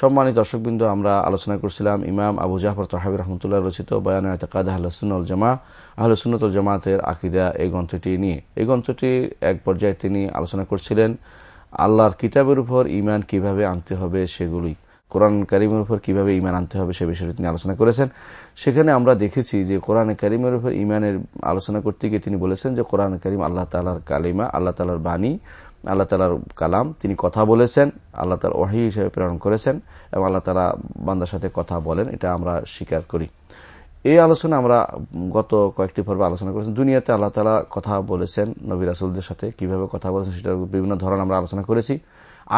সম্মানিত দর্শকবৃন্দ, আমরা আলোচনা করছিলাম ইমাম আবু জাফর তহাবি রহমতুল্লাহ রচিত বয়ান এতকাদ আহ্লসুল জামা আহলসুন্নতুল জামাতের আকিদা এই গ্রন্থটি নিয়ে। এই গ্রন্থটি এক পর্যায়ে তিনি আলোচনা করছিলেন, আল্লাহর কিতাবের উপর ইমান কীভাবে আনতে হবে সেগুলি, কোরআন করিমের উপর কীভাবে ইমান আনতে হবে সে বিষয়ে তিনি আলোচনা করেছেন। সেখানে আমরা দেখেছি যে কোরআন করিমের উপর ইমানের আলোচনা করতে গিয়ে তিনি বলেছেন যে কোরআন করিম আল্লাহ তালার কালিমা, আল্লাহ তালার বাণী আল্লাহ তালার কালাম, তিনি কথা বলেছেন, আল্লাহ তালা ওয়াহি হিসেবে প্রেরণ করেছেন এবং আল্লাহ তালা বান্দার সাথে কথা বলেন, এটা আমরা স্বীকার করি। এই আলোচনা আমরা গত কয়েকটি পর্বে আলোচনা করেছি। দুনিয়াতে আল্লাহ তালা কথা বলেছেন নবী রাসুলদের সাথে, কীভাবে কথা বলেছেন সেটার বিভিন্ন ধরন আমরা আলোচনা করেছি।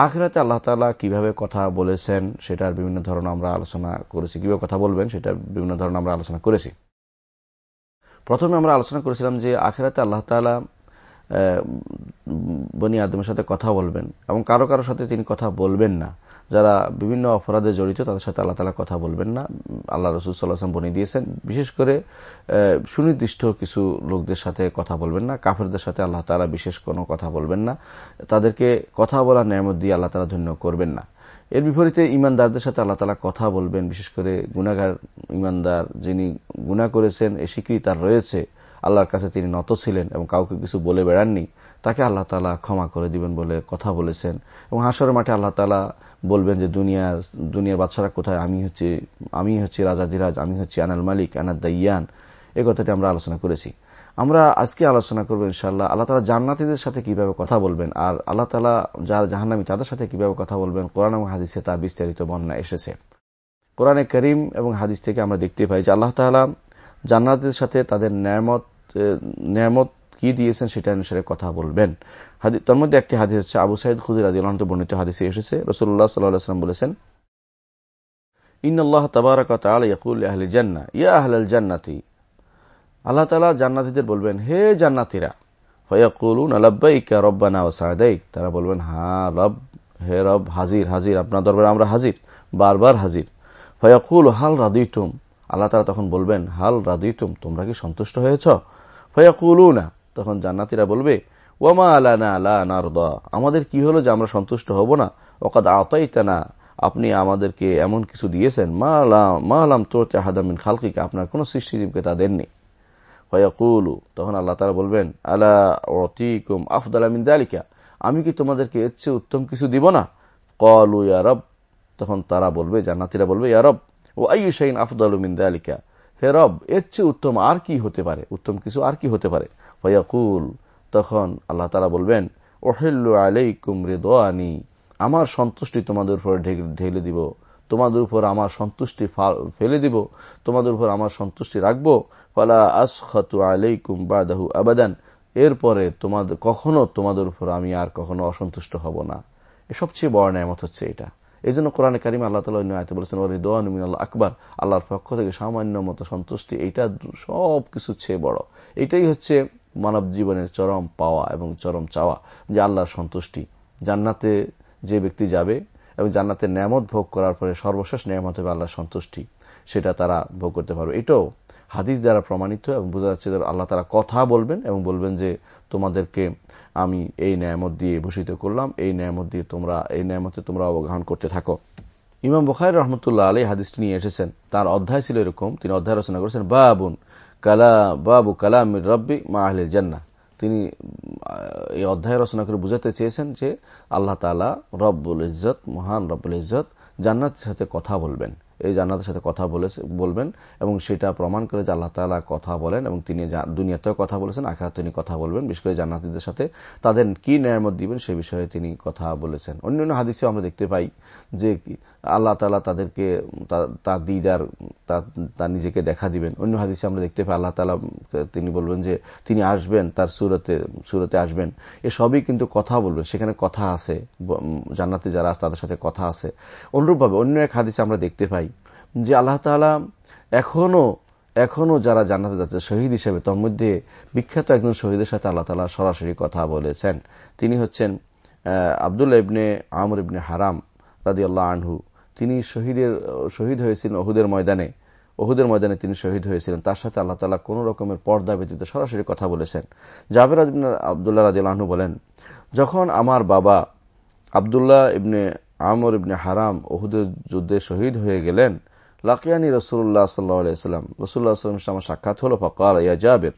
আখরাতে আল্লাহ তালা কীভাবে কথা বলেছেন সেটার বিভিন্ন ধরন আমরা আলোচনা করেছি। কীভাবে কথা বলবেন সেটা বিভিন্ন ধরন আমরা আলোচনা করেছি। প্রথমে আমরা আলোচনা করেছিলাম যে আখেরাতে আল্লাহ তালা বনি আদমের সাথে কথা বলবেন এবং কারও কারও সাথে তিনি কথা বলবেন না। যারা বিভিন্ন অপরাধে জড়িত, তাদের সাথে আল্লাহ তালা কথা বলবেন না। আল্লাহ রসুল সাল্লাহাম বনিয়ে দিয়েছেন। বিশেষ করে সুনির্দিষ্ট কিছু লোকদের সাথে কথা বলবেন না। কাফেরদের সাথে আল্লাহ তালা বিশেষ কোনো কথা বলবেন না। তাদেরকে কথা বলার নিয়ামত দিয়ে আল্লাহ তালা ধন্য করবেন না। এর বিপরীতে ইমানদারদের সাথে আল্লাহ তালা কথা বলবেন। বিশেষ করে গুনাগার ইমানদার যিনি গুণা করেছেন, এ স্বীকৃতি তার রয়েছে। আল্লাহর কাছে তিনি নত ছিলেন এবং কাউকে কিছু বলে বেড়াননি, তাকে আল্লাহ তালা ক্ষমা করে দিবেন বলে কথা বলেছেন। এবং হাসরের মাঠে আল্লাহ তালা বলবেন যে দুনিয়ার দুনিয়ার বাচ্চারা কোথায়? আমি হচ্ছে আমি হচ্ছে রাজাধিরাজ আমি হচ্ছে আনাল মালিক আনাদ দাইয়ান। এ কথাটি আমরা আলোচনা করেছি। আমরা আজকে আলোচনা করব ইনশাল্লাহ আল্লাহ তালা জান্নাতিদের সাথে কীভাবে কথা বলবেন আর আল্লাহ তালা যার জাহান্নামি তাদের সাথে কীভাবে কথা বলবেন, কোরআন এবং হাদিসে তা বিস্তারিত বর্ণনা এসেছে। কোরআনে করিম এবং হাদিস থেকে আমরা দেখতে পাই যে আল্লাহ তালা জান্নাতের সাথে তাদের ন্যামত ন্যামত কি দিয়েছেন সেটা অনুসারে কথা বলবেন। তার মধ্যে একটি হাদিস হচ্ছে আবু সাইদ খুদির আদি আলহামদ বর্ণিত হাদিসে এসেছে। রসুল্লাহ সাল্লাহাম বলেছেন জান্নাতি, আল্লাহ জান্নাতিদের বলবেন, হে তারা বলবেন, হা, রব, হে রব, হাজির হাজির, আপনার দরবারে আমরা হাজির, বারবার হাজির। ফয়াকুল, হাল রাদিতুম? আল্লাহ তালা তখন বলবেন, হাল রাদিতুম, তোমরা কি সন্তুষ্ট হয়েছ? ফয়াকুলুনা, তখন জান্নাতিরা বলবে, ওয়ামা আলানা আলা নারদা, আমাদের কি হলো যে আমরা সন্তুষ্ট হব না? ওকাদ আতাইতানা, আপনি আমাদেরকে এমন কিছু দিয়েছেন, মা আলাম তোর চাহাদামিন খালকিকে, আপনার কোন সৃষ্টিজীবকে তা দেননি। ফয়াকুলু, তখন আল্লাহ তারা বলবেন, আলা অতিকুম আফদাল আমিন দালিকা, আমি কি তোমাদেরকে এর চেয়ে উত্তম কিছু দিব না? কলু ইয়ারব তখন তারা বলবে, জান্নাতিরা বলবে ইয়ারব ও আইয়ু শাইন আফদাল মিন দালিকা হে রব, এর চেয়ে উত্তম আর কি হতে পারে? উত্তম কিছু আর কি হতে পারে? ফয়াকুল তখন আল্লাহ তালা বলবেন ওহেল্লু আলাইকুম রেদোয়ানি আমার সন্তুষ্টি তোমাদের উপর ঢেলে দিব। তোমাদের উপর আমার সন্তুষ্টি ফেলে দিব। তোমাদের উপর আমার সন্তুষ্টি রাখব। ফালা আসখাতু আলাইকুম বাদাহু আবাদান। এরপরে তোমাদের কখনো তোমাদের উপর আমি আর কখনো অসন্তুষ্ট হব না। এ সবচেয়ে বড় ন্যায়ামত হচ্ছে এটা। এই জন্য কোরআনে কারিম আল্লাহ তালা অন্য আয়তে বলেছেন ওর রিদোয়ানুমিন আল্লাহ আকবর আল্লাহর পক্ষ থেকে সামান্য মতো সন্তুষ্টি, এইটা সব কিছু চেয়ে বড়। এটাই হচ্ছে মানব জীবনের চরম পাওয়া এবং চরম চাওয়া, যে আল্লাহর সন্তুষ্টি। জান্নাতে যে ব্যক্তি যাবে এবং জান্নাতের ন্যামত ভোগ করার পরে সর্বশেষ ন্যামত হবে আল্লাহর সন্তুষ্টি, সেটা তারা ভোগ করতে পারবে। এটাও হাদিস দ্বারা প্রমাণিত এবং বোঝা যাচ্ছে আল্লাহ তারা কথা বলবেন এবং বলবেন যে তোমাদেরকে আমি এই ন্যায়ামত দিয়ে ভূষিত করলাম, এই ন্যায়ামত দিয়ে তোমরা, এই ন্যায়ামতে তোমরা অবগাহন করতে থাকো। ইমাম বখাই রহমতুল্লাহ আলী হাদিসটি নিয়ে এসেছেন। তার অধ্যায় ছিল এরকম, তিনি অধ্যায় রচনা করেছেন, বাবুন কালা, বাবু কালাম রব্বি মা আহলের জান্না তিনি এই অধ্যায় রচনা করে বুঝাতে চেয়েছেন যে আল্লাহ তালা রব্বুল ইজত মহান রব্বুল ইজত জান্নাতের সাথে কথা বলবেন। এই জান্নাতের সাথে কথা বলবেন এবং সেটা প্রমাণ করে যে আল্লাহ তালা কথা বলেন এবং তিনি দুনিয়াতেও কথা বলেছেন আখেরা তিনি কথা বলবেন। বিশেষ করে জান্নাতিদের সাথে তাদের কি ন্যায়ামত দিবেন সে বিষয়ে তিনি কথা বলেছেন। অন্যান্য হাদিসেও আমরা দেখতে পাই যে আল্লাহ তালা তাদেরকে তার দিদার তার নিজেকে দেখা দিবেন। অন্য হাদিসে আমরা দেখতে পাই, আল্লাহ তালা তিনি বলবেন যে, তিনি আসবেন, তার সুরতে সুরতে আসবেন। এ সবই কিন্তু কথা বলবেন, সেখানে কথা আছে জান্নাতি যারা আছে তাদের সাথে কথা আছে। অনুরূপভাবে অন্য এক হাদিসে আমরা দেখতে পাই যে আল্লাহ তালা এখনও এখনও যারা জান্নাতে যাচ্ছে, শহীদ হিসেবে, তার মধ্যে বিখ্যাত একজন শহীদের সাথে আল্লাহ তালা সরাসরি কথা বলেছেন। তিনি হচ্ছেন আবদুল্লাহ ইবনে আমর ইবনে হারাম রাদি আল্লাহ আনহু। তিনি শহীদের, শহীদ হয়েছিলেন ওহুদের ময়দানে। অহুদের ময়দানে তিনি শহীদ হয়েছিলেন। তার সাথে আল্লাহ তালা কোন রকমের পর্দা ব্যতীত সরাসরি কথা বলেছেন। জাবের আবদুল্লাহ রাজি আল্লাহনু বলেন, যখন আমার বাবা আবদুল্লাহ ইবনে আমর ইবনে হারাম ওহুদের যুদ্ধে শহীদ হয়ে গেলেন, লাকিয়ানি রসুল্লাহ সাল্লাহাম রসুল্লাহ আমার সাক্ষাৎ হল, ফকাল, ইয়া জাবের।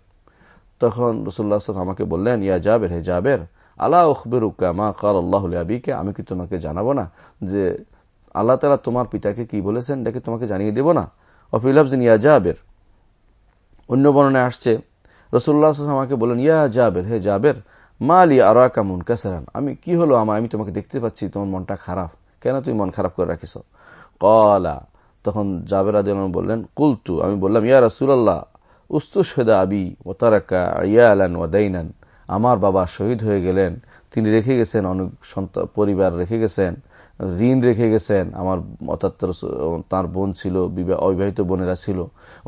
তখন রসুল্লাহ আমাকে বললেন, ইয়া জাবের, হে জাবের আল্লাহ উখবের মা কাল আল্লাহ আবিকে? আমি কি তোমাকে জানাব না যে আল্লাহ তালা তোমার পিতাকে কি বলেছেন? এটাকে তোমাকে জানিয়ে দেব না? অফিলাফজিন ইয়া জাবের। অন্য বর্ণনায় আসছে রসুল্লাহ আমাকে বলেন, ইয়া জাবের, হে জাবের মালি আরা কামুন কাসারান আমি, কি হলো আমার আমি তোমাকে দেখতে পাচ্ছি, তোমার মনটা খারাপ। কেন তুমি মন খারাপ করে রাখিস কলা, তখন জাবের আদিন বললেন, কুলতু। আমি বললাম, ইয়া রাসুলাল্লাহ উস্তুসেদা আবি ও তারাকা ইয়া আলান ওয়াদাইনান আমার বাবা শহীদ হয়ে গেলেন, তিনি রেখে গেছেন, অনেক পরিবার রেখে গেছেন। ঋণ রেখে গেছেন। আমার অর্থাৎ তার বোন ছিল অবিবাহিত বোনেরা ছিল,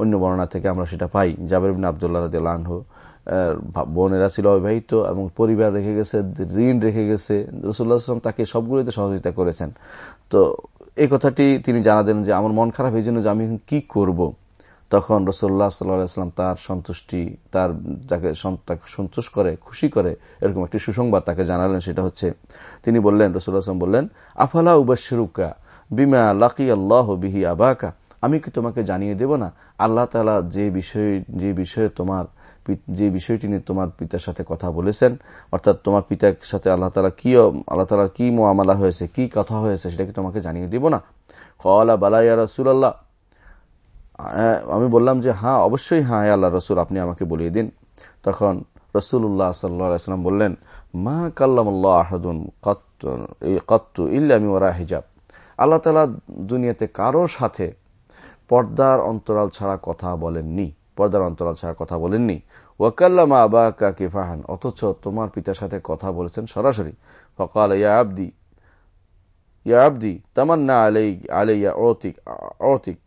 অন্য বর্ণনা থেকে আমরা সেটা পাই। জাবের আবদুল্লাহ রাহ বোনেরা ছিল অবিবাহিত এবং পরিবার রেখে গেছে, ঋণ রেখে গেছে। রসুল্লাহাম তাকে সবগুলোতে সহযোগিতা করেছেন। তো এই কথাটি তিনি জানাতেন যে, আমার মন খারাপ এই জন্য যে আমি কি করব? তখন রসোল্লা সাল্লাম তার সন্তুষ্টি, তার যাকে সন্তোষ করে, খুশি করে এরকম একটি সুসংবাদ তাকে জানালেন, সেটা হচ্ছে, তিনি বললেন রসুল্লাহ বললেন, আফালা উবাসরুকা বিমা লাকি আল্লাহ বিহি আবাকা? আমি কি তোমাকে জানিয়ে দেব না? আল্লাহ তালা যে বিষয়, যে বিষয়ে তোমার যে বিষয়টি নিয়ে তোমার পিতার সাথে কথা বলেছেন, অর্থাৎ তোমার পিতার সাথে আল্লাহ তালা কি আল্লাহ তালার কি মোয়ামালা হয়েছে, কি কথা হয়েছে, সেটা কি তোমাকে জানিয়ে দিব না? কলা বালাইয়া রসুল্লাহ আমি বললাম যে হ্যাঁ অবশ্যই হ্যাঁ আল্লাহ রসুল, আপনি আমাকে বলিয়ে দিন। তখন রসুল্লাহ সাল্লাম বললেন, মা কাল্লামুল্লাহ আহাদুন কত্তু ইল্লামি ওরা হিজাব। আল্লাহ তালা দুনিয়াতে কারোর সাথে পর্দার অন্তরাল ছাড়া কথা বলেননি, পর্দার অন্তরাল ছাড়া কথা বলেননি। ওয়াকাল্লামা আবা কাকে ফাহান অথচ তোমার পিতার সাথে কথা বলেছেন সরাসরি। ফকাল, ইয়া আবদি ইয়া আবদি, তামান্না আলাই, আলাইয়া, অতিক অতিক।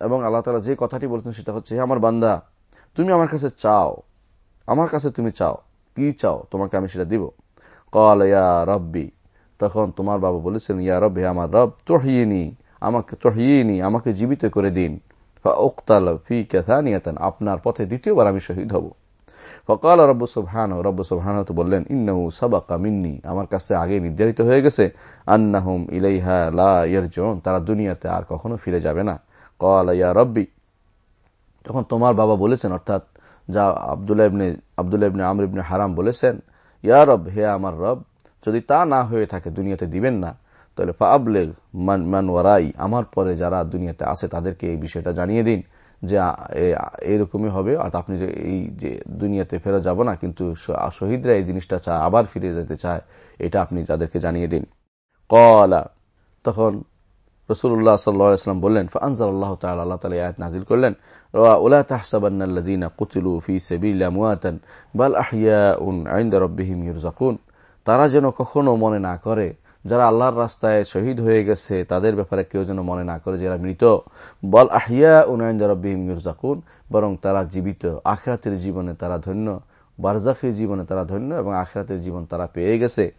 এবং আল্লাহ তালা যে কথাটি বলছেন সেটা হচ্ছে আমার বান্দা, তুমি আমার কাছে চাও, আমার কাছে তুমি চাও, কি চাও, তোমাকে আমি সেটা দিব। কল ইয়া রব্বি। তখন তোমার বাবা বলেছেন ইয়া রব হে আমার রব চহিয়ে আমাকে চহিয়ে আমাকে জীবিত করে দিন। ওক্তাল ফি ক্যাথানিয়াতান আপনার পথে দ্বিতীয়বার আমি শহীদ হব। ফকাল, রব্ব সুবহান রব্ব সুবহান তো বললেন, ইন্নাহু সাবাকা মিন্নি, আমার কাছে আগে নির্ধারিত হয়ে গেছে, আন্নাহুম ইলাইহা লা ইয়ারজুন তারা দুনিয়াতে আর কখনো ফিরে যাবে না। কল রব্বি তখন তোমার বাবা বলেছেন, অর্থাৎ যা আবদুল্লাহ ইবনে আবদুল্লাহ ইবনে আমর ইবনে হারাম বলেছেন, ইয়া রব, হে আমার রব, যদি তা না হয়ে থাকে, দুনিয়াতে দিবেন না, তাহলে ফাবলেগ মান ওয়ারাই, আমার পরে যারা দুনিয়াতে আছে, তাদেরকে এই বিষয়টা জানিয়ে দিন যে এরকমই হবে, আর আপনি যে এই যে দুনিয়াতে ফেরত যাব না, কিন্তু শহীদরা এই জিনিসটা চায়, আবার ফিরে যেতে চায়, এটা আপনি তাদেরকে জানিয়ে দিন। কলা, তখন রসুল্লাহ সাল্লাম বললেন ফানজাল আল্লাহ তাল আল্লাহ তালা আয়াত নাজিল করলেন তারা যেন কখনো মনে না করে, যারা আল্লাহর রাস্তায় শহীদ হয়ে গেছে, তাদের ব্যাপারে কেউ যেন মনে না করে যারা মৃত, বল আহিয়া উনায়ন রব্বিহিম ইরজাকুন, বরং তারা জীবিত, আখরাতের জীবনে তারা ধন্য। বারজাফের জীবনে তারা ধন্য এবং আখেরাতের জীবন তারা পেয়ে গেছে।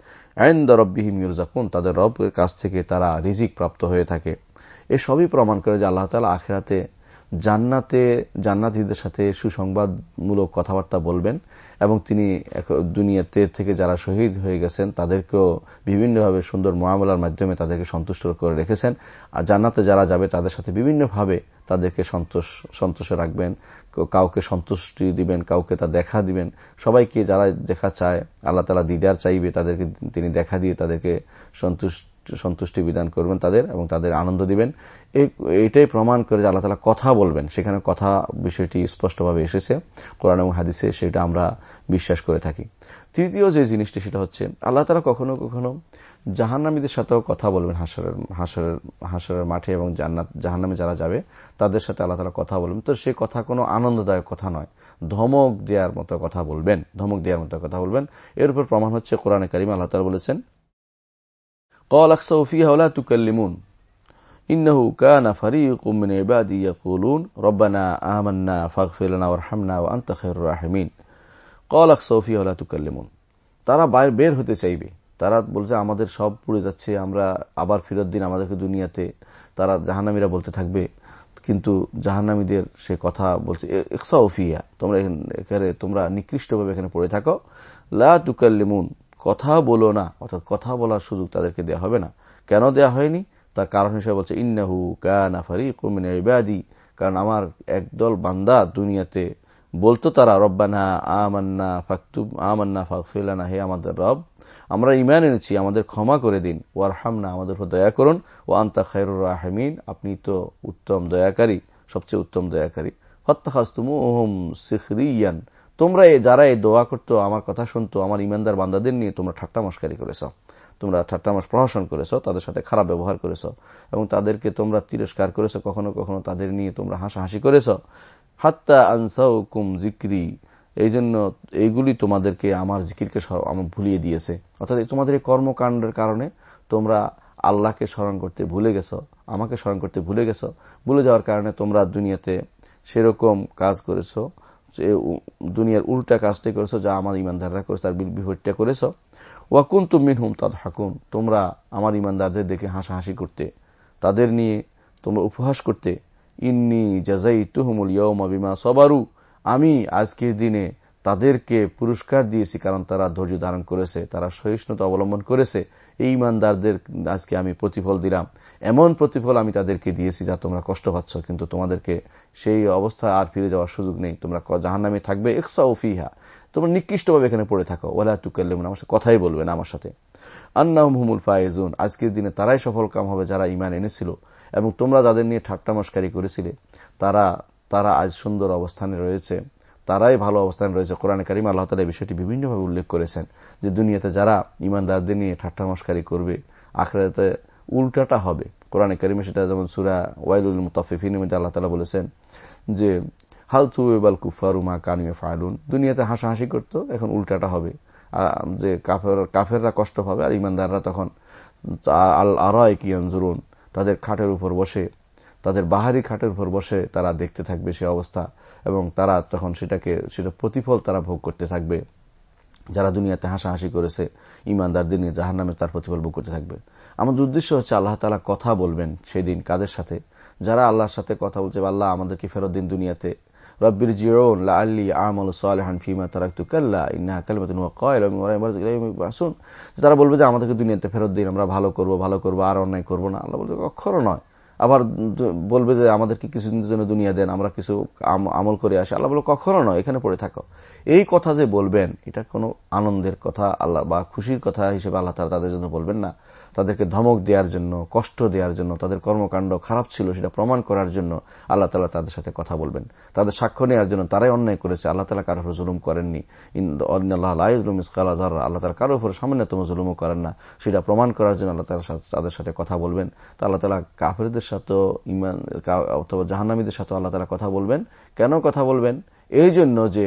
তাদের রবের কাছ থেকে তারা রিজিক প্রাপ্ত হয়ে থাকে। এ সবই প্রমাণ করে যে আল্লাহ তালা আখরাতে জান্নাতে, জান্নাতিদের সাথে সুসংবাদমূলক কথাবার্তা বলবেন এবং তিনি দুনিয়াতে থেকে যারা শহীদ হয়ে গেছেন, তাদেরকেও বিভিন্নভাবে সুন্দর মহামলার মাধ্যমে তাদেরকে সন্তুষ্ট করে রেখেছেন। আর জান্নাতে যারা যাবে, তাদের সাথে বিভিন্নভাবে তাদেরকে সন্তোষ, সন্তোষে রাখবেন। কাউকে সন্তুষ্টি দিবেন, কাউকে তা দেখা দিবেন। সবাইকে যারা দেখা চায়, আল্লাহ তালা দিদার চাইবে, তাদেরকে তিনি দেখা দিয়ে তাদেরকে সন্তুষ্ট সন্তুষ্টি বিধান করবেন তাদের এবং তাদের আনন্দ দিবেন। এইটাই প্রমাণ করে যে আল্লাহ তালা কথা বলবেন। সেখানে কথা বিষয়টি স্পষ্টভাবে এসেছে। কোরআন এবং হাদিসে সেটা আমরা বিশ্বাস করে থাকি। তৃতীয় যে জিনিসটি সেটা হচ্ছে, আল্লাহ তালা কখনো কখনো জাহান্নামীদের সাথেও কথা বলবেন হাসরের হাসরের হাসরের মাঠে এবং জান্নাত, জাহান্নামে যারা যাবে, তাদের সাথে আল্লাহ তালা কথা বলবেন। তো সে কথা কোনো আনন্দদায়ক কথা নয়। ধমক দেওয়ার মতো কথা বলবেন, ধমক দেওয়ার মতো কথা বলবেন। এর উপর প্রমাণ হচ্ছে কোরআনে কারিম আল্লাহ তালা বলেছেন কল আকসাউফিয়া তুকাল্লিমুন ইন্নাহু কানা ফারিকুম মিন ইবাদি ইয়াকুলুন রব্বানা আমান্না ফাগফির লানা ওয়ারহামনা ওয়া আনতা খায়রুর রাহিমিন ক্বাল আকসাউ ফিহা লা তুকাল্লিমুন তারা বাইরে বের হতে চাইবে। তারা বলছে, আমাদের সব পুড়ে যাচ্ছে, আমরা আবার ফেরত দিন আমাদেরকে দুনিয়াতে। তারা জাহানামীরা বলতে থাকবে, কিন্তু জাহান্নামীদের সে কথা বলছে একসা ওফিয়া তোমরা এখানে, তোমরা নিকৃষ্টভাবে এখানে পড়ে থাকো। লা তুকাল্লিমুন। কথা বলো না, অর্থাৎ কথা বলার সুযোগ তাদেরকে দেওয়া হবে না। কেন দেয়া হয়নি? তার কারণ হিসেবে বলছে, ইন্নাহু কানা ফারিকুমিন ইবাদি। কারণ আমার একদল বান্দা দুনিয়াতে, বলতো তারা, রব্বানা আমান্না ফাকতুব, আমান্না ফাকফিলানা হে আমাদের রব, আমরা ইমান এনেছি, আমাদের ক্ষমা করে দিন। ওয়ার হামনা আমাদের উপর দয়া করুন। ও আন্তা খায়রুর রাহমিন, আপনি তো উত্তম দয়াকারী, সবচেয়ে উত্তম দয়াকারী। হত্যাখাস্তুমু ওহম সিখরিয়ান তোমরা যারা এই দোয়া করতো, আমার কথা শুনতো, আমার ইমানদার বান্দাদের নিয়ে তোমরা ঠাট্টা মস্কারি করেছ। তোমরা ঠাট্টা মাস প্রহসন করেছ, তাদের সাথে খারাপ ব্যবহার করেছ, এবং তাদেরকে তোমরা তিরস্কার করেছ, কখনো কখনো তাদের নিয়ে তোমরা হাসাহাসি করেছ। হাত্তা আনসাউ কুম জিক্রি এই জন্য এইগুলি তোমাদেরকে আমার জিকিরকে আমার ভুলিয়ে দিয়েছে। অর্থাৎ তোমাদের এই কর্মকাণ্ডের কারণে তোমরা আল্লাহকে স্মরণ করতে ভুলে গেছ, আমাকে স্মরণ করতে ভুলে গেছ। ভুলে যাওয়ার কারণে তোমরা দুনিয়াতে সেরকম কাজ করেছ। দুনিয়ার উল্টা কাজটি করেছ, যা আমার ইমানদাররা করেছে, তার বিপরীতটা করেছ। ওয়াকুন তুমিন হুম তাদ হাকুন তোমরা আমার ইমানদারদের দেখে হাসাহাসি করতে, তাদের নিয়ে তোমরা উপহাস করতে। ইন্নি জাজাই তুহমুল ইয়মা বিমা সবারু, আমি আজকের দিনে তাদেরকে পুরস্কার দিয়েছি কারণ তারা ধৈর্য ধারণ করেছে, তারা সহিষ্ণুতা অবলম্বন করেছে। এই ইমানদারদের আজকে আমি প্রতিফল দিলাম। এমন প্রতিফল আমি তাদেরকে দিয়েছি যা তোমরা কষ্ট পাচ্ছ, কিন্তু তোমাদেরকে সেই অবস্থা আর ফিরে যাওয়ার সুযোগ নেই। তোমরা জাহান নামে থাকবে। একসা ফিহা। তোমরা নিকৃষ্টভাবে এখানে পড়ে থাকো। ওলা তুকাল্লেমন। আমার সাথে কথাই বলবে না আমার সাথে। আন্না হুমুল ফায়েজুন। আজকের দিনে তারাই সফল কাম হবে যারা ইমান এনেছিল। এবং তোমরা যাদের নিয়ে ঠাট্টা মস্কারি করেছিলে, তারা তারা আজ সুন্দর অবস্থানে রয়েছে। তারাই ভালো অবস্থানে রয়েছে। কোরআন কারিম আল্লাহ তালা এই বিষয়টি বিভিন্নভাবে উল্লেখ করেছেন যে দুনিয়াতে যারা ইমানদারদের নিয়ে ঠাট্টা মস্কারি করবে আখড়াতে উল্টাটা হবে। কোরআন কারিমে সেটা যেমন সুরা ওয়াইলুল মুতাফিফিনের মধ্যে আল্লাহ তালা বলেছেন যে, হাল তুবাল কুফারুমা কানিয়ে ফায়লুন দুনিয়াতে হাসাহাসি করত, এখন উল্টাটা হবে। যে কাফের, কাফেররা কষ্ট পাবে আর ইমানদাররা তখন আল আরায় কি তাদের খাটের উপর বসে তাদের বাহারি খাটের উপর বসে তারা দেখতে থাকবে সে অবস্থা এবং তারা তখন সেটাকে, সেটা প্রতিফল তারা ভোগ করতে থাকবে। যারা দুনিয়াতে হাসাহাসি করেছে ইমানদারদের নিয়ে জাহার নামে তার প্রতিফল ভোগ করতে থাকবে। আমাদের উদ্দেশ্য হচ্ছে আল্লাহ তালা কথা বলবেন সেদিন কাদের সাথে? যারা আল্লাহর সাথে কথা বলছে আল্লাহ আমাদেরকে ফেরত দিন দুনিয়াতে। রব্বির আল্লি তারা বলবে যে, আমাদেরকে দুনিয়াতে ফেরত দিন, আমরা ভালো করব ভালো করব, আর অন্যায় করব না। আল্লাহ বলবে অক্ষরও নয়। আবার বলবে যে আমাদেরকে কিছুদিনের জন্য দুনিয়া দেন, আমরা কিছু আমল করে আসি। আল্লাহ বলো, কখনো নয়, এখানে পড়ে থাকো। এই কথা যে বলবেন, এটা কোনো আনন্দের কথা, আল্লাহ বা খুশির কথা হিসেবে আল্লাহ তারা তাদের জন্য বলবেন না। তাদেরকে ধমক দেওয়ার জন্য, কষ্ট দেওয়ার জন্য, তাদের কর্মকাণ্ড খারাপ ছিল সেটা প্রমাণ করার জন্য আল্লাহ তালা তাদের সাথে কথা বলবেন। তাদের সাক্ষ্য নেওয়ার জন্য তারাই অন্যায় করেছে। আল্লাহ তালা কারোর উপর জুলুম করেননি। আল্লাহ আল্লাহ তালা কারোর উপর সামান্যতম জুলুমও করেন না। সেটা প্রমাণ করার জন্য আল্লাহ তালা তাদের সাথে কথা বলবেন। তো আল্লাহ তালা কাফেরদের সাথে ইমান অথবা জাহান্নামীদের সাথে আল্লাহ তালা কথা বলবেন। কেন কথা বলবেন? এই জন্য যে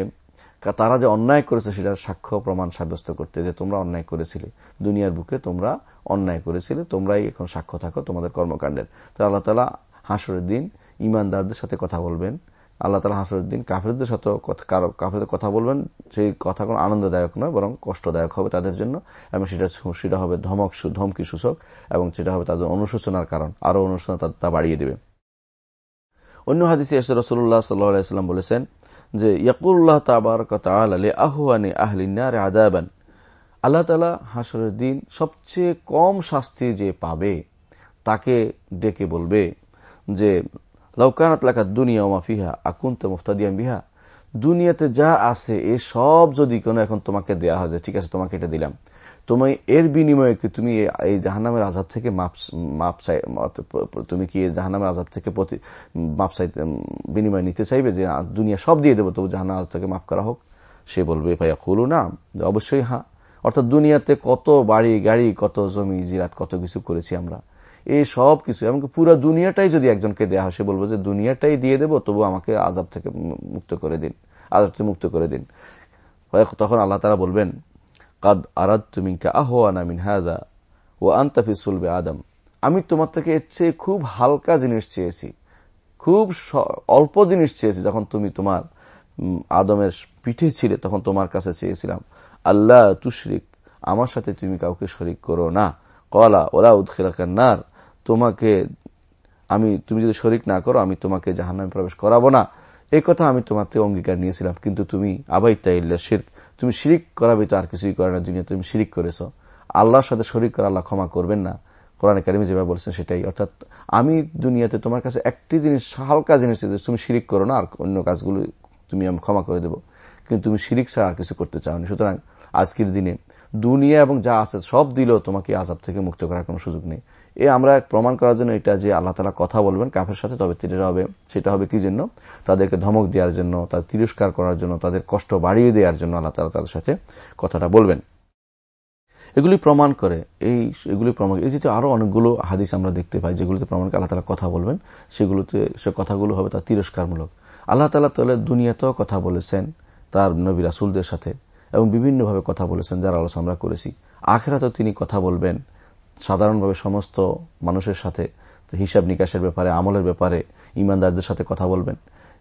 তারা যে অন্যায় করেছে সেটা সাক্ষ্য প্রমাণ সাব্যস্ত করতে যে তোমরা অন্যায় করেছিলে। দুনিয়ার বুকে তোমরা অন্যায় করেছিলে, তোমরাই এখন সাক্ষ্য থাকো তোমাদের কর্মকাণ্ডের। তো আল্লাহ তালা হাসরের দিন ইমানদারদের সাথে কথা বলবেন। আল্লাহ তালা হাসরের দিন কাফেরদের সাথে কাফেরদের কথা বলবেন। সেই কথা কোনো আনন্দদায়ক নয়, বরং কষ্টদায়ক হবে তাদের জন্য এবং সেটা সেটা হবে ধমক ধমকি সূচক এবং সেটা হবে তাদের অনুশোচনার কারণ। আরও অনুশোচনা তা বাড়িয়ে দেবে। অন্য হাদিসে রসুল্লাহ সাল্লাম বলেছেন যে, ইয়াকুল্লাহ তাবারকালী আহুয়ানি আহলিনার আদাবান আল্লাহ তালা হাসরের দিন সবচেয়ে কম শাস্তি যে পাবে, তাকে ডেকে বলবে যে লৌকানাত লাকা দুনিয়া মাফিহা আকুন্ত মুফতাদিয়াম বিহা? দুনিয়াতে যা আছে, এ সব যদি কোনো এখন তোমাকে দেয়া হয় ঠিক আছে, তোমাকে এটা দিলাম। তুমি এর বিনিময়ে কি তুমি এই জাহান্নামের আজাব থেকে মাপ তুমি কি জাহান্নামের আজাব থেকে প্রতি মাপ বিনিময় নিতে চাইবে যে দুনিয়া সব দিয়ে দেবো, তবু জাহান্নাম আজাব থেকে মাফ করা হোক? সে বলবে ভাইয়া খুলু না অবশ্যই হ্যাঁ। অর্থাৎ দুনিয়াতে কত বাড়ি, গাড়ি, কত জমি, জিরাত, কত কিছু করেছি আমরা। এই সব কিছু এমনকি পুরো দুনিয়াটাই যদি একজনকে দেওয়া হয়, সে বলব যে, দুনিয়াটাই দিয়ে দেবো, তবু আমাকে আজাব থেকে মুক্ত করে দিন। আজাব থেকে মুক্ত করে দিন। তখন আল্লাহ তারা বলবেন কাদ আরাদ তুমিনকে আহওয়ানা মিন হাজা ও আন্তাফি সুলবে আদম আমি তোমার থেকে এর চেয়ে খুব হালকা জিনিস চেয়েছি। খুব অল্প জিনিস চেয়েছি যখন তুমি তোমার আদমের পিঠে ছিলে, তখন তোমার কাছে চেয়েছিলাম। আল্লাহ তুশরিক, আমার সাথে তুমি কাউকে শরিক করো না। কলা ওলা উদ্খিলাকান্নার তোমাকে আমি, তুমি যদি শরিক না করো, আমি তোমাকে জাহান্নামে প্রবেশ করাবো না। এই কথা আমি তোমার থেকে অঙ্গীকার নিয়েছিলাম, কিন্তু তুমি আবাই তাইল্লা শির তুমি শিরিক করাবে তো আর কিছুই করে না দুনিয়া তুমি শিরিক করেছ। আল্লাহর সাথে শরিক করা আল্লাহ ক্ষমা করবেন না। কোরআন কারিমি যেভাবে বলছেন সেটাই। অর্থাৎ আমি দুনিয়াতে তোমার কাছে একটি জিনিস, হালকা জিনিস তুমি শিরিক করো না, আর অন্য কাজগুলো তুমি আমি ক্ষমা করে দেবো। কিন্তু তুমি শিরিক ছাড়া আর কিছু করতে চাও না সুতরাং আজকের দিনে দুনিয়া এবং যা আছে সব দিলেও তোমাকে আজাব থেকে মুক্ত করার কোনো সুযোগ নেই। এ আমরা প্রমাণ করার জন্য এটা যে আল্লাহ তালা কথা বলবেন কাফের সাথে, তবে তিরিরা হবে, সেটা হবে কি জন্য? তাদেরকে ধমক দেওয়ার জন্য, তাদের তিরস্কার করার জন্য, তাদের কষ্ট বাড়িয়ে দেওয়ার জন্য আল্লাহ তালা তাদের সাথে কথাটা বলবেন। এগুলি প্রমাণ করে, এই এগুলি প্রমাণ এই যেহেতু আরও অনেকগুলো হাদিস আমরা দেখতে পাই, যেগুলোতে প্রমাণ করে আল্লাহ তালা কথা বলবেন, সেগুলোতে সে কথাগুলো হবে তার তিরস্কারমূলক। আল্লাহ তালা তাহলে দুনিয়াতেও কথা বলেছেন তার নবী রাসুলদের সাথে। এবং বিভিন্নভাবে কথা বলেছেন, যার আলোচনা আমরা করেছি। আখেরাতেও তিনি কথা বলবেন। সাধারণভাবে সমস্ত মানুষের সাথে, হিসাব নিকাশের ব্যাপারে, আমলের ব্যাপারে, ইমানদারদের সাথে কথা বলবেন।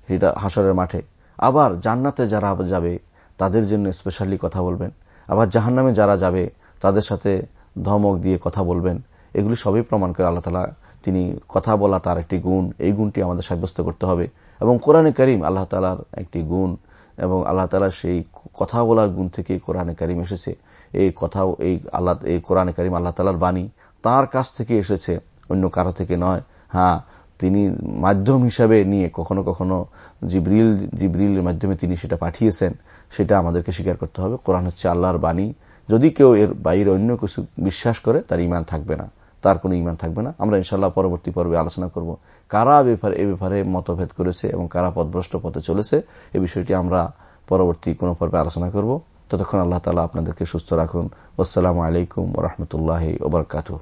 এটা হাসরের মাঠে। আবার জান্নাতে যারা যাবে, তাদের জন্য স্পেশালি কথা বলবেন। আবার জাহান্নামে যারা যাবে, তাদের সাথে ধমক দিয়ে কথা বলবেন। এগুলি সবই প্রমাণ করে আল্লাহ তালা তিনি কথা বলা তার একটি গুণ। এই গুণটি আমাদের সাব্যস্ত করতে হবে। এবং কোরআনে করিম আল্লাহ তালার একটি গুণ। এবং আল্লাহ তালা সেই কথা বলার গুণ থেকে কোরআনে করিম এসেছে। এই কথা এই আল্লাহ, এই কোরআনে করিম আল্লাহ তালার বাণী তার কাছ থেকে এসেছে, অন্য কারও থেকে নয়। হ্যাঁ তিনি মাধ্যম হিসাবে নিয়ে কখনো কখনো জিব্রিল, জিব্রিলের মাধ্যমে তিনি সেটা পাঠিয়েছেন, সেটা আমাদেরকে স্বীকার করতে হবে। কোরআন হচ্ছে আল্লাহর বাণী। যদি কেউ এর বাইরে অন্য কিছু বিশ্বাস করে, তার ইমান থাকবে না। তার কোনো ইমান থাকবে না। আমরা ইনশাল্লাহ পরবর্তী পর্বে আলোচনা করব কারা ব্যাপারে, এ ব্যাপারে মতভেদ করেছে এবং কারা পদভ্রষ্ট পথে চলেছে, এ বিষয়টি আমরা পরবর্তী কোনো পর্বে আলোচনা করব। ততক্ষণ আল্লাহ তালা আপনাদেরকে সুস্থ রাখুন। আসসালামু আলাইকুম রহমতুল্লাহ ওবরকাতু